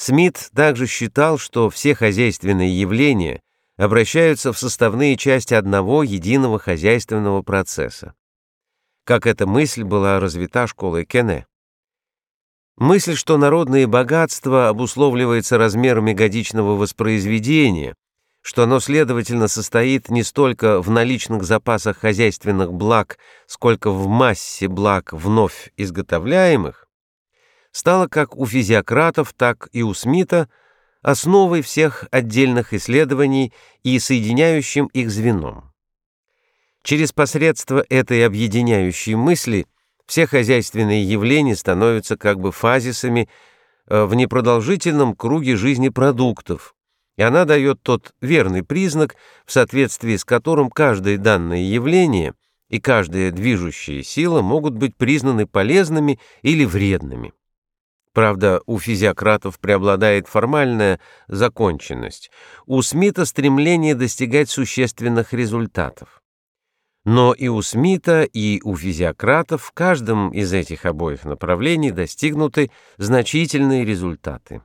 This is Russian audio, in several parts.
Смит также считал, что все хозяйственные явления обращаются в составные части одного единого хозяйственного процесса. Как эта мысль была развита школой Кене. Мысль, что народное богатство обусловливается размерами годичного воспроизведения, что оно, следовательно, состоит не столько в наличных запасах хозяйственных благ, сколько в массе благ вновь изготовляемых, стало как у физиократов, так и у Смита основой всех отдельных исследований и соединяющим их звеном. Через посредство этой объединяющей мысли все хозяйственные явления становятся как бы фазисами э, в непродолжительном круге жизни продуктов, и она дает тот верный признак, в соответствии с которым каждое данное явление и каждая движущая сила могут быть признаны полезными или вредными. Правда, у физиократов преобладает формальная законченность, у Смита стремление достигать существенных результатов. Но и у Смита, и у физиократов в каждом из этих обоих направлений достигнуты значительные результаты.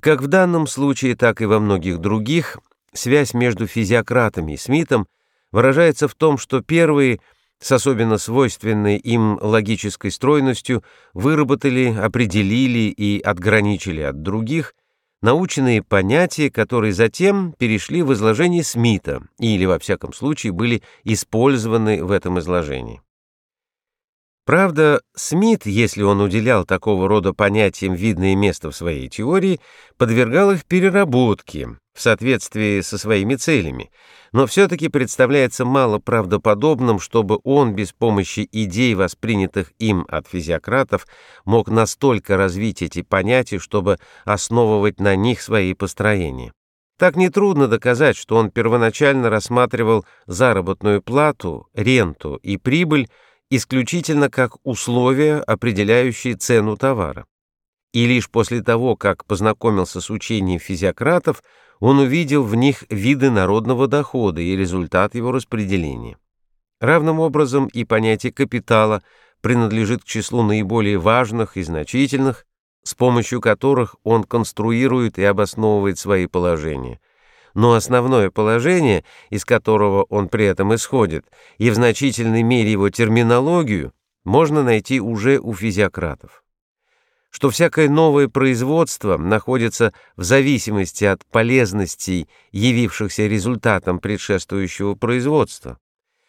Как в данном случае, так и во многих других, связь между физиократами и Смитом выражается в том, что первые с особенно свойственной им логической стройностью выработали, определили и отграничили от других научные понятия, которые затем перешли в изложение Смита или, во всяком случае, были использованы в этом изложении. Правда, Смит, если он уделял такого рода понятиям видное место в своей теории, подвергал их переработке в соответствии со своими целями, но все-таки представляется мало правдоподобным, чтобы он без помощи идей, воспринятых им от физиократов, мог настолько развить эти понятия, чтобы основывать на них свои построения. Так нетрудно доказать, что он первоначально рассматривал заработную плату, ренту и прибыль исключительно как условия, определяющие цену товара. И лишь после того, как познакомился с учением физиократов, он увидел в них виды народного дохода и результат его распределения. Равным образом и понятие капитала принадлежит к числу наиболее важных и значительных, с помощью которых он конструирует и обосновывает свои положения – но основное положение, из которого он при этом исходит, и в значительной мере его терминологию, можно найти уже у физиократов. Что всякое новое производство находится в зависимости от полезностей, явившихся результатом предшествующего производства,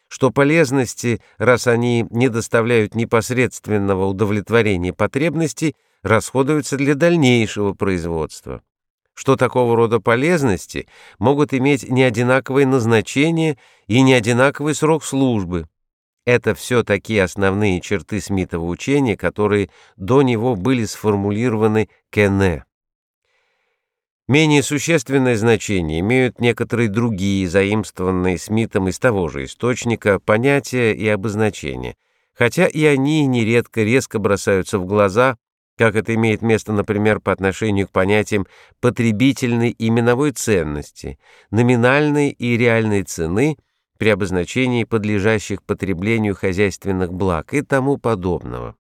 что полезности, раз они не доставляют непосредственного удовлетворения потребностей, расходуются для дальнейшего производства что такого рода полезности могут иметь неодинаковое назначение и неодинаковый срок службы. Это все такие основные черты Смитова учения, которые до него были сформулированы Кене. Менее существенное значение имеют некоторые другие, заимствованные Смитом из того же источника, понятия и обозначения, хотя и они нередко резко бросаются в глаза как это имеет место, например, по отношению к понятиям потребительной именовой ценности, номинальной и реальной цены при обозначении подлежащих потреблению хозяйственных благ и тому подобного.